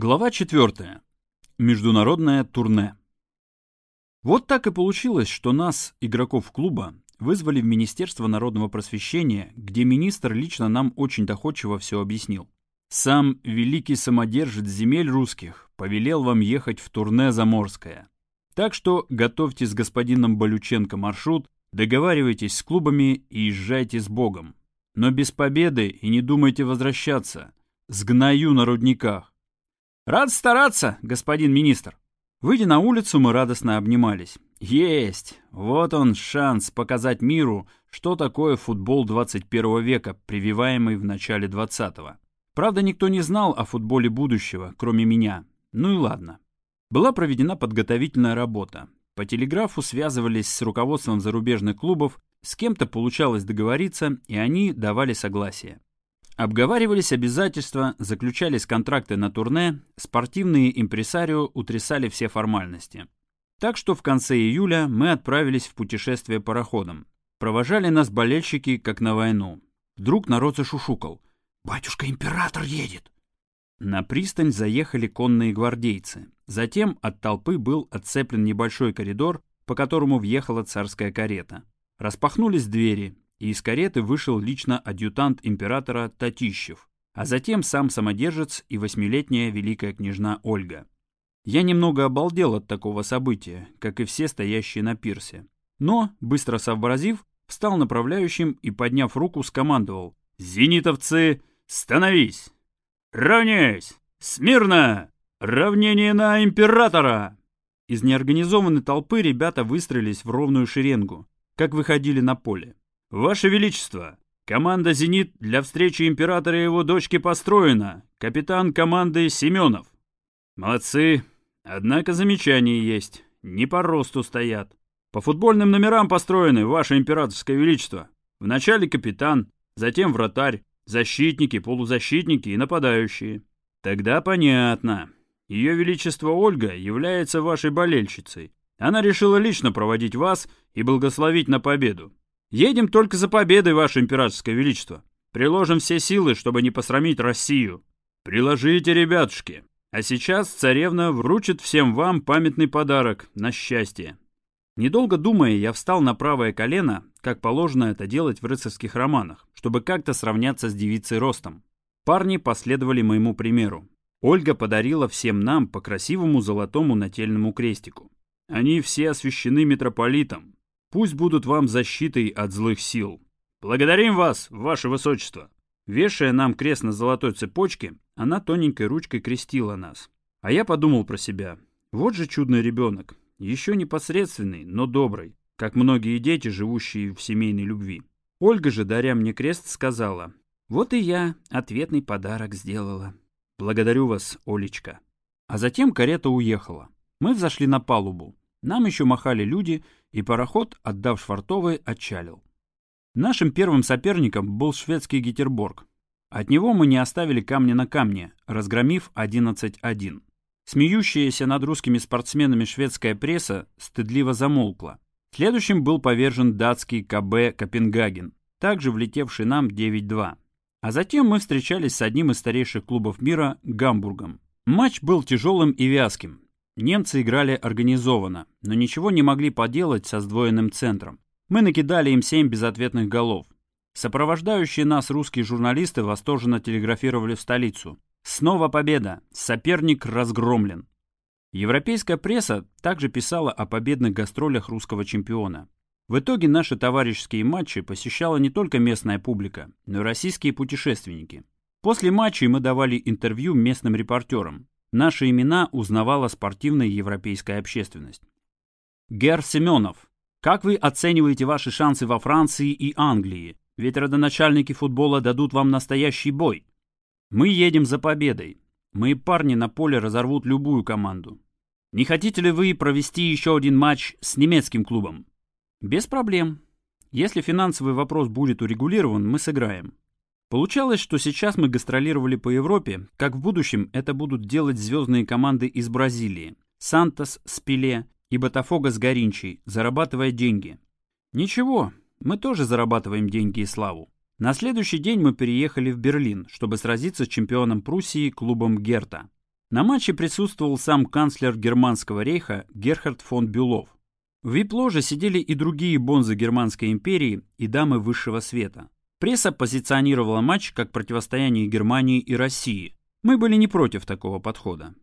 Глава 4. Международное турне. Вот так и получилось, что нас, игроков клуба, вызвали в Министерство народного просвещения, где министр лично нам очень доходчиво все объяснил. Сам великий самодержец земель русских повелел вам ехать в турне Заморское. Так что готовьте с господином Болюченко маршрут, договаривайтесь с клубами и езжайте с Богом. Но без победы и не думайте возвращаться. Сгною на рудниках. Рад стараться, господин министр. Выйдя на улицу, мы радостно обнимались. Есть! Вот он шанс показать миру, что такое футбол 21 века, прививаемый в начале 20-го. Правда, никто не знал о футболе будущего, кроме меня. Ну и ладно. Была проведена подготовительная работа. По телеграфу связывались с руководством зарубежных клубов, с кем-то получалось договориться, и они давали согласие. Обговаривались обязательства, заключались контракты на турне, спортивные импресарио утрясали все формальности. Так что в конце июля мы отправились в путешествие пароходом. Провожали нас болельщики, как на войну. Вдруг народ зашушукал. «Батюшка-император едет!» На пристань заехали конные гвардейцы. Затем от толпы был отцеплен небольшой коридор, по которому въехала царская карета. Распахнулись двери, и из кареты вышел лично адъютант императора Татищев, а затем сам самодержец и восьмилетняя великая княжна Ольга. Я немного обалдел от такого события, как и все стоящие на пирсе. Но, быстро сообразив, встал направляющим и, подняв руку, скомандовал «Зенитовцы, становись! Равняйсь! Смирно! Равнение на императора!» Из неорганизованной толпы ребята выстроились в ровную шеренгу, как выходили на поле. «Ваше Величество, команда «Зенит» для встречи императора и его дочки построена. Капитан команды Семенов». «Молодцы. Однако замечания есть. Не по росту стоят. По футбольным номерам построены, Ваше Императорское Величество. Вначале капитан, затем вратарь, защитники, полузащитники и нападающие. Тогда понятно. Ее Величество Ольга является вашей болельщицей. Она решила лично проводить вас и благословить на победу. Едем только за победой, Ваше Императорское Величество. Приложим все силы, чтобы не посрамить Россию. Приложите, ребятушки. А сейчас царевна вручит всем вам памятный подарок на счастье. Недолго думая, я встал на правое колено, как положено это делать в рыцарских романах, чтобы как-то сравняться с девицей ростом. Парни последовали моему примеру. Ольга подарила всем нам по красивому золотому нательному крестику. Они все освящены митрополитом, Пусть будут вам защитой от злых сил. Благодарим вас, ваше высочество. Вешая нам крест на золотой цепочке, она тоненькой ручкой крестила нас. А я подумал про себя. Вот же чудный ребенок. Еще непосредственный, но добрый, как многие дети, живущие в семейной любви. Ольга же, даря мне крест, сказала, «Вот и я ответный подарок сделала. Благодарю вас, Олечка». А затем карета уехала. Мы взошли на палубу. Нам еще махали люди, и пароход, отдав швартовый, отчалил. Нашим первым соперником был шведский Гетерборг. От него мы не оставили камня на камне, разгромив 11-1. Смеющаяся над русскими спортсменами шведская пресса стыдливо замолкла. Следующим был повержен датский КБ Копенгаген, также влетевший нам 9-2. А затем мы встречались с одним из старейших клубов мира – Гамбургом. Матч был тяжелым и вязким, Немцы играли организованно, но ничего не могли поделать со сдвоенным центром. Мы накидали им семь безответных голов. Сопровождающие нас русские журналисты восторженно телеграфировали в столицу. Снова победа! Соперник разгромлен. Европейская пресса также писала о победных гастролях русского чемпиона. В итоге наши товарищеские матчи посещала не только местная публика, но и российские путешественники. После матчей мы давали интервью местным репортерам. Наши имена узнавала спортивная европейская общественность. Гер Семенов, как вы оцениваете ваши шансы во Франции и Англии? Ведь родоначальники футбола дадут вам настоящий бой. Мы едем за победой. Мои парни на поле разорвут любую команду. Не хотите ли вы провести еще один матч с немецким клубом? Без проблем. Если финансовый вопрос будет урегулирован, мы сыграем. Получалось, что сейчас мы гастролировали по Европе, как в будущем это будут делать звездные команды из Бразилии. Сантос с Пеле и Ботафого с Горинчей, зарабатывая деньги. Ничего, мы тоже зарабатываем деньги и славу. На следующий день мы переехали в Берлин, чтобы сразиться с чемпионом Пруссии клубом Герта. На матче присутствовал сам канцлер Германского рейха Герхард фон Бюлов. В вип-ложе сидели и другие бонзы Германской империи и дамы высшего света. Пресса позиционировала матч как противостояние Германии и России. Мы были не против такого подхода.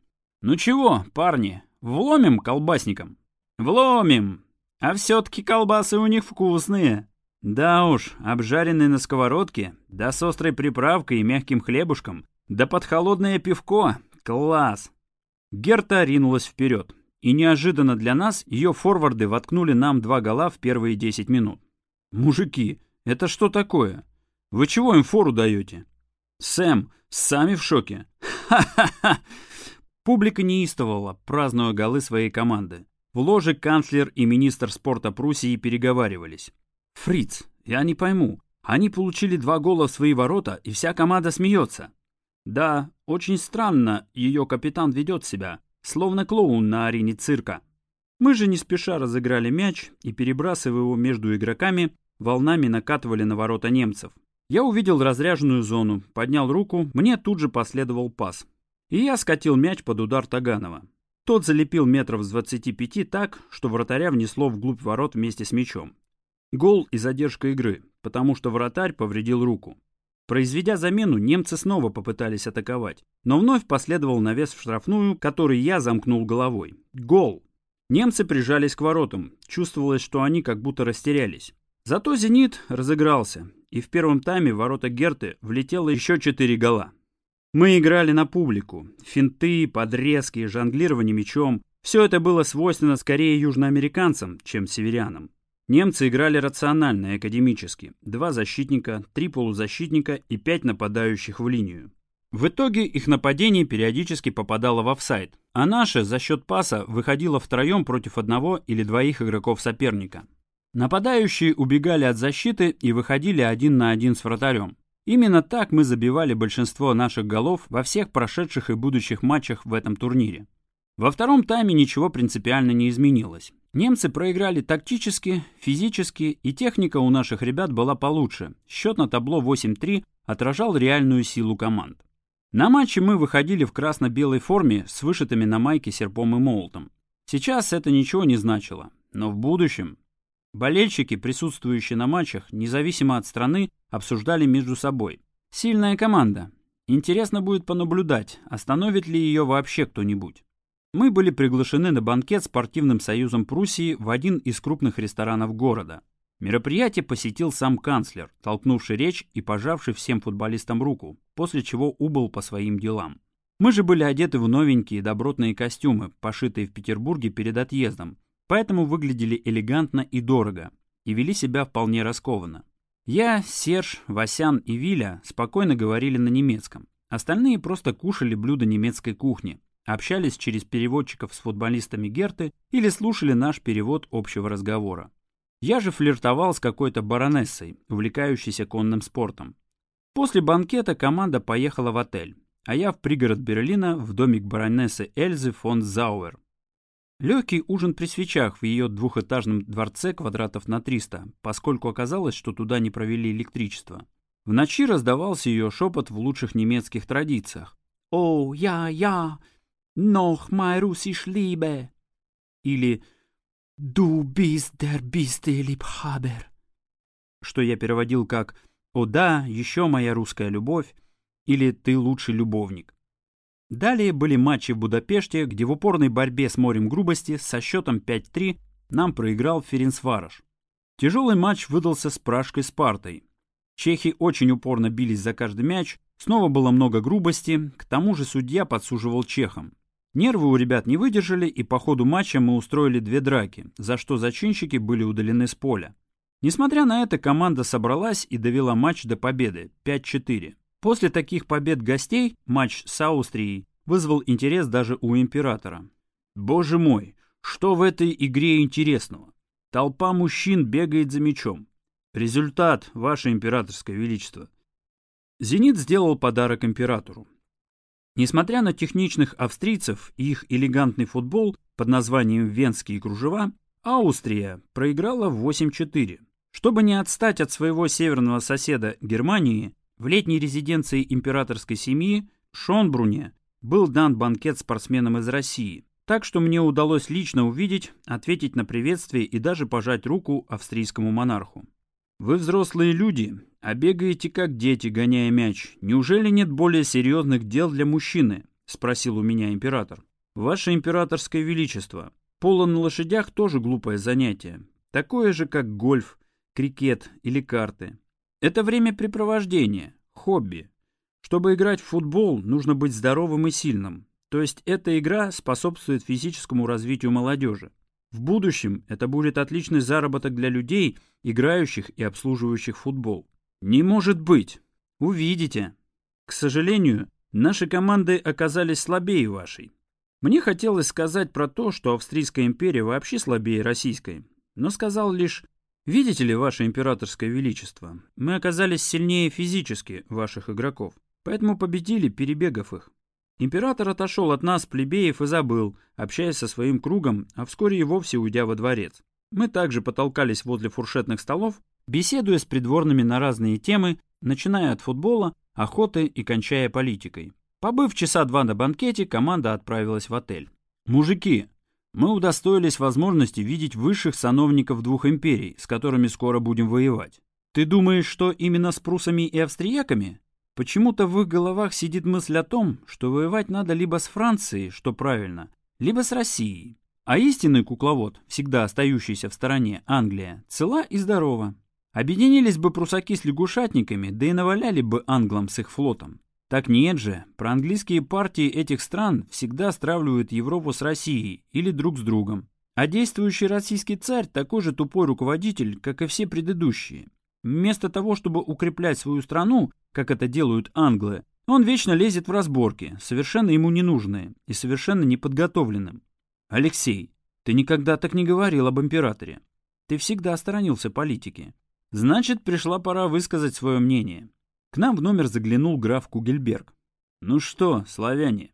«Ну чего, парни, вломим колбасникам?» «Вломим! А все-таки колбасы у них вкусные!» «Да уж, обжаренные на сковородке, да с острой приправкой и мягким хлебушком, да под холодное пивко, Класс! Герта ринулась вперед, и неожиданно для нас ее форварды воткнули нам два гола в первые 10 минут. «Мужики, это что такое? Вы чего им фору даете?» «Сэм, сами в шоке!» «Ха-ха-ха!» Публика неистовала, празднуя голы своей команды. В ложе канцлер и министр спорта Пруссии переговаривались. «Фриц, я не пойму. Они получили два гола в свои ворота, и вся команда смеется. Да, очень странно ее капитан ведет себя, словно клоун на арене цирка. Мы же не спеша разыграли мяч и, перебрасывая его между игроками, волнами накатывали на ворота немцев. Я увидел разряженную зону, поднял руку, мне тут же последовал пас. И я скатил мяч под удар Таганова. Тот залепил метров с 25 так, что вратаря внесло вглубь ворот вместе с мячом. Гол и задержка игры, потому что вратарь повредил руку. Произведя замену, немцы снова попытались атаковать, но вновь последовал навес в штрафную, который я замкнул головой. Гол! Немцы прижались к воротам, чувствовалось, что они как будто растерялись. Зато «Зенит» разыгрался, и в первом тайме в ворота Герты влетело еще четыре гола. Мы играли на публику. Финты, подрезки, жонглирование мячом. Все это было свойственно скорее южноамериканцам, чем северянам. Немцы играли рационально и академически. Два защитника, три полузащитника и пять нападающих в линию. В итоге их нападение периодически попадало в офсайд, а наше за счет паса выходило втроем против одного или двоих игроков соперника. Нападающие убегали от защиты и выходили один на один с вратарем. Именно так мы забивали большинство наших голов во всех прошедших и будущих матчах в этом турнире. Во втором тайме ничего принципиально не изменилось. Немцы проиграли тактически, физически, и техника у наших ребят была получше. Счет на табло 8-3 отражал реальную силу команд. На матче мы выходили в красно-белой форме с вышитыми на майке серпом и молотом. Сейчас это ничего не значило, но в будущем... Болельщики, присутствующие на матчах, независимо от страны, обсуждали между собой. Сильная команда. Интересно будет понаблюдать, остановит ли ее вообще кто-нибудь. Мы были приглашены на банкет спортивным союзом Пруссии в один из крупных ресторанов города. Мероприятие посетил сам канцлер, толкнувший речь и пожавший всем футболистам руку, после чего убыл по своим делам. Мы же были одеты в новенькие добротные костюмы, пошитые в Петербурге перед отъездом, поэтому выглядели элегантно и дорого, и вели себя вполне раскованно. Я, Серж, Васян и Виля спокойно говорили на немецком. Остальные просто кушали блюда немецкой кухни, общались через переводчиков с футболистами Герты или слушали наш перевод общего разговора. Я же флиртовал с какой-то баронессой, увлекающейся конным спортом. После банкета команда поехала в отель, а я в пригород Берлина в домик баронессы Эльзы фон Зауэр. Легкий ужин при свечах в ее двухэтажном дворце квадратов на 300, поскольку оказалось, что туда не провели электричество. В ночи раздавался ее шепот в лучших немецких традициях. «О, я, я, noch mein Russisch liebe. Или Du bist der beste Liebhaber. Что я переводил как «О да, еще моя русская любовь» или «Ты лучший любовник». Далее были матчи в Будапеште, где в упорной борьбе с морем грубости со счетом 5-3 нам проиграл Ференцвараш. Тяжелый матч выдался с пражской Спартой. Чехи очень упорно бились за каждый мяч, снова было много грубости, к тому же судья подсуживал чехам. Нервы у ребят не выдержали, и по ходу матча мы устроили две драки, за что зачинщики были удалены с поля. Несмотря на это, команда собралась и довела матч до победы 5-4. После таких побед гостей матч с Аустрией вызвал интерес даже у императора. Боже мой, что в этой игре интересного? Толпа мужчин бегает за мячом. Результат, ваше императорское величество. Зенит сделал подарок императору. Несмотря на техничных австрийцев и их элегантный футбол под названием «Венские кружева», Австрия проиграла в 8-4. Чтобы не отстать от своего северного соседа Германии, в летней резиденции императорской семьи Шонбруне был дан банкет спортсменам из России, так что мне удалось лично увидеть, ответить на приветствие и даже пожать руку австрийскому монарху. Вы взрослые люди, а бегаете как дети, гоняя мяч. Неужели нет более серьезных дел для мужчины? Спросил у меня император. Ваше императорское величество, поло на лошадях тоже глупое занятие. Такое же, как гольф, крикет или карты. Это времяпрепровождение, хобби. Чтобы играть в футбол, нужно быть здоровым и сильным. То есть эта игра способствует физическому развитию молодежи. В будущем это будет отличный заработок для людей, играющих и обслуживающих футбол. Не может быть. Увидите. К сожалению, наши команды оказались слабее вашей. Мне хотелось сказать про то, что Австрийская империя вообще слабее российской, но сказал лишь «Видите ли, ваше императорское величество, мы оказались сильнее физически ваших игроков, поэтому победили, перебегав их. Император отошел от нас, плебеев, и забыл, общаясь со своим кругом, а вскоре и вовсе уйдя во дворец. Мы также потолкались возле фуршетных столов, беседуя с придворными на разные темы, начиная от футбола, охоты и кончая политикой. Побыв часа два на банкете, команда отправилась в отель. «Мужики, мы удостоились возможности видеть высших сановников двух империй, с которыми скоро будем воевать. Ты думаешь, что именно с прусами и австрияками? Почему-то в их головах сидит мысль о том, что воевать надо либо с Францией, что правильно, либо с Россией. А истинный кукловод, всегда остающийся в стороне, Англия, цела и здорова. Объединились бы прусаки с лягушатниками, да и наваляли бы англам с их флотом. Так нет же, проанглийские партии этих стран всегда стравливают Европу с Россией или друг с другом. А действующий российский царь такой же тупой руководитель, как и все предыдущие. Вместо того, чтобы укреплять свою страну, как это делают англы, он вечно лезет в разборки, совершенно ему ненужные и совершенно неподготовленным. Алексей, ты никогда так не говорил об императоре. Ты всегда сторонился политики. Значит, пришла пора высказать свое мнение. К нам в номер заглянул граф Кугельберг. Ну что, славяне,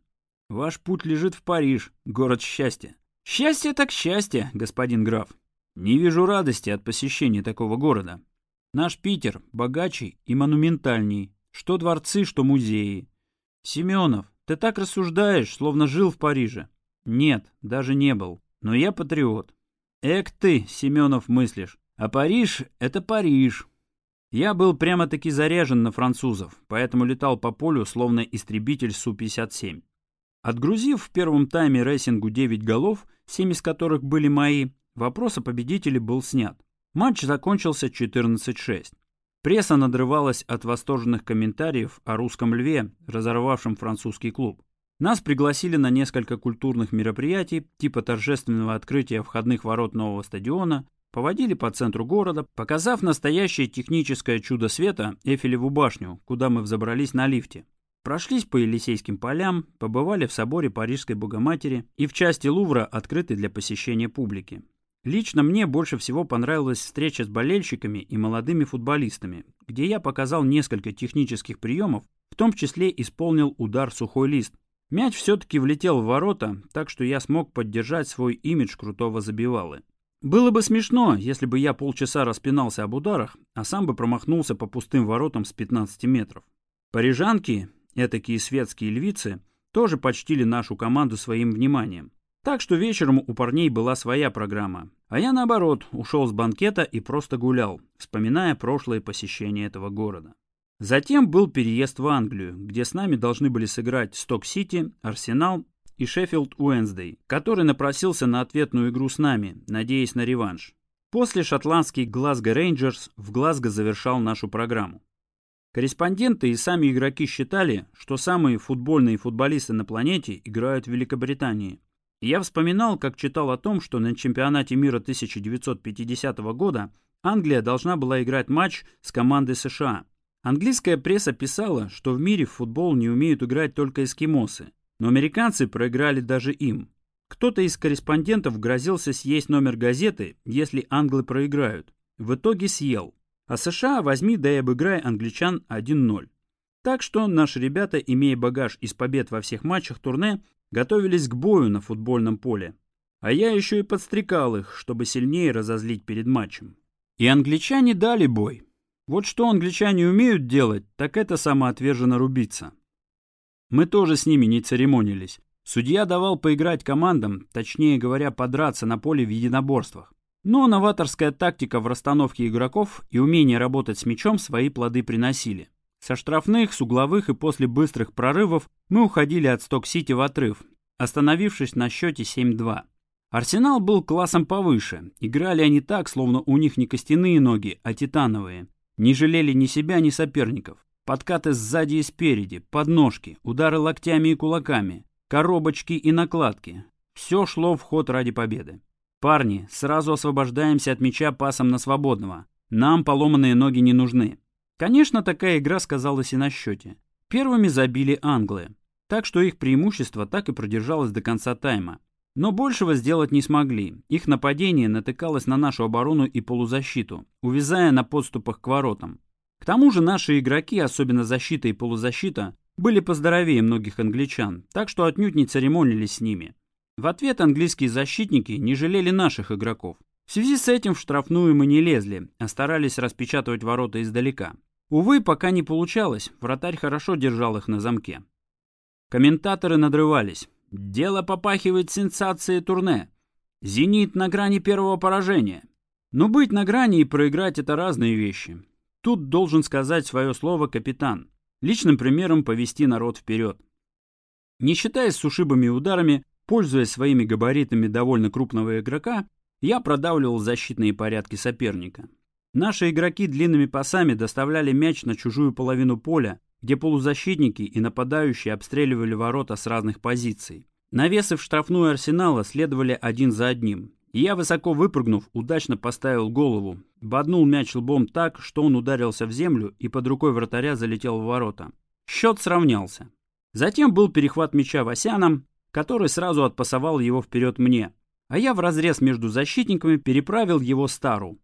ваш путь лежит в Париж, город счастья. Счастье так счастье, господин граф. Не вижу радости от посещения такого города. Наш Питер богаче и монументальней, что дворцы, что музеи. Семенов, ты так рассуждаешь, словно жил в Париже. Нет, даже не был. Но я патриот. Эк ты, Семенов, мыслишь. А Париж — это Париж. Я был прямо-таки заряжен на французов, поэтому летал по полю, словно истребитель Су-57. Отгрузив в первом тайме Расингу 9 голов, 7 из которых были мои, вопрос о победителе был снят. Матч закончился 14-6. Пресса надрывалась от восторженных комментариев о русском льве, разорвавшем французский клуб. Нас пригласили на несколько культурных мероприятий, типа торжественного открытия входных ворот нового стадиона, поводили по центру города, показав настоящее техническое чудо света Эйфелеву башню, куда мы взобрались на лифте. Прошлись по Елисейским полям, побывали в соборе Парижской Богоматери и в части Лувра, открытой для посещения публики. Лично мне больше всего понравилась встреча с болельщиками и молодыми футболистами, где я показал несколько технических приемов, в том числе исполнил удар сухой лист. Мяч все-таки влетел в ворота, так что я смог поддержать свой имидж крутого забивалы. Было бы смешно, если бы я полчаса распинался об ударах, а сам бы промахнулся по пустым воротам с 15 метров. Парижанки, этакие светские львицы, тоже почтили нашу команду своим вниманием. Так что вечером у парней была своя программа. А я, наоборот, ушел с банкета и просто гулял, вспоминая прошлое посещение этого города. Затем был переезд в Англию, где с нами должны были сыграть Сток-Сити, Арсенал и Шеффилд Уэнсдей, который напросился на ответную игру с нами, надеясь на реванш. После шотландский Глазго Рейнджерс в Глазго завершал нашу программу. Корреспонденты и сами игроки считали, что самые футбольные футболисты на планете играют в Великобритании – я вспоминал, как читал о том, что на чемпионате мира 1950 года Англия должна была играть матч с командой США. Английская пресса писала, что в мире в футбол не умеют играть только эскимосы, но американцы проиграли даже им. Кто-то из корреспондентов грозился съесть номер газеты, если англы проиграют. В итоге съел. А США возьми да и обыграй англичан 1-0. Так что наши ребята, имея багаж из побед во всех матчах турне, готовились к бою на футбольном поле. А я еще и подстрекал их, чтобы сильнее разозлить перед матчем. И англичане дали бой. Вот что англичане умеют делать, так это самоотверженно рубиться. Мы тоже с ними не церемонились. Судья давал поиграть командам, точнее говоря, подраться на поле в единоборствах. Но новаторская тактика в расстановке игроков и умение работать с мячом свои плоды приносили. Со штрафных, с угловых и после быстрых прорывов мы уходили от Сток-Сити в отрыв, остановившись на счете 7-2. Арсенал был классом повыше. Играли они так, словно у них не костяные ноги, а титановые. Не жалели ни себя, ни соперников. Подкаты сзади и спереди, подножки, удары локтями и кулаками, коробочки и накладки. Все шло в ход ради победы. Парни, сразу освобождаемся от мяча пасом на свободного. Нам поломанные ноги не нужны. Конечно, такая игра сказалась и на счете. Первыми забили англы. Так что их преимущество так и продержалось до конца тайма. Но большего сделать не смогли. Их нападение натыкалось на нашу оборону и полузащиту, увязая на подступах к воротам. К тому же наши игроки, особенно защита и полузащита, были поздоровее многих англичан, так что отнюдь не церемонились с ними. В ответ английские защитники не жалели наших игроков. В связи с этим в штрафную мы не лезли, а старались распечатывать ворота издалека. Увы, пока не получалось, вратарь хорошо держал их на замке. Комментаторы надрывались. Дело попахивает сенсацией турне. «Зенит» на грани первого поражения. Но быть на грани и проиграть – это разные вещи. Тут должен сказать свое слово капитан. Личным примером повести народ вперед. Не считаясь с ушибами и ударами, пользуясь своими габаритами довольно крупного игрока, я продавливал защитные порядки соперника. Наши игроки длинными пасами доставляли мяч на чужую половину поля, где полузащитники и нападающие обстреливали ворота с разных позиций. Навесы в штрафную арсенала следовали один за одним. Я, высоко выпрыгнув, удачно поставил голову, боднул мяч лбом так, что он ударился в землю и под рукой вратаря залетел в ворота. Счет сравнялся. Затем был перехват мяча Васяном, который сразу отпасовал его вперед мне, а я в разрез между защитниками переправил его стару.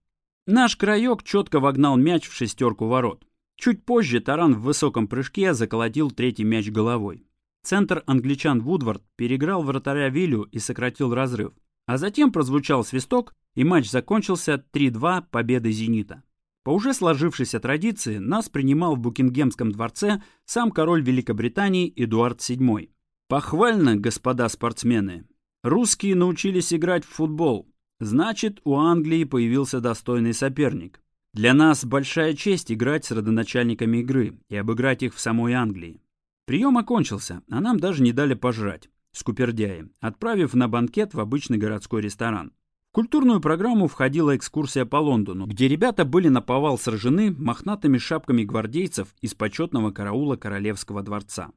Наш краек четко вогнал мяч в шестерку ворот. Чуть позже Таран в высоком прыжке заколотил третий мяч головой. Центр англичан Вудвард переграл вратаря Вилю и сократил разрыв. А затем прозвучал свисток, и матч закончился 3-2 победой «Зенита». По уже сложившейся традиции нас принимал в Букингемском дворце сам король Великобритании Эдуард VII. Похвально, господа спортсмены. Русские научились играть в футбол. Значит, у Англии появился достойный соперник. Для нас большая честь играть с родоначальниками игры и обыграть их в самой Англии. Прием окончился, а нам даже не дали пожрать, скупердяи, отправив на банкет в обычный городской ресторан. В культурную программу входила экскурсия по Лондону, где ребята были наповал сражены мохнатыми шапками гвардейцев из почетного караула Королевского дворца.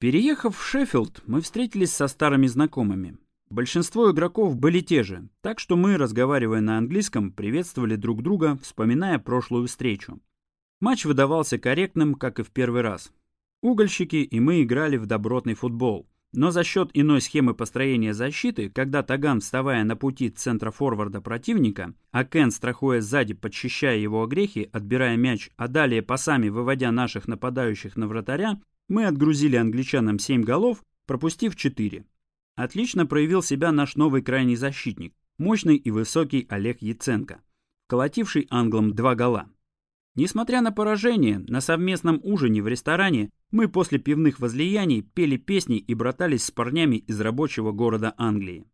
Переехав в Шеффилд, мы встретились со старыми знакомыми. Большинство игроков были те же, так что мы, разговаривая на английском, приветствовали друг друга, вспоминая прошлую встречу. Матч выдавался корректным, как и в первый раз. Угольщики и мы играли в добротный футбол. Но за счет иной схемы построения защиты, когда Таган, вставая на пути центра форварда противника, а Кен, страхуя сзади, подчищая его огрехи, отбирая мяч, а далее пасами выводя наших нападающих на вратаря, мы отгрузили англичанам 7 голов, пропустив 4. Отлично проявил себя наш новый крайний защитник, мощный и высокий Олег Яценко, колотивший англам два гола. Несмотря на поражение, на совместном ужине в ресторане мы после пивных возлияний пели песни и братались с парнями из рабочего города Англии.